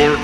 your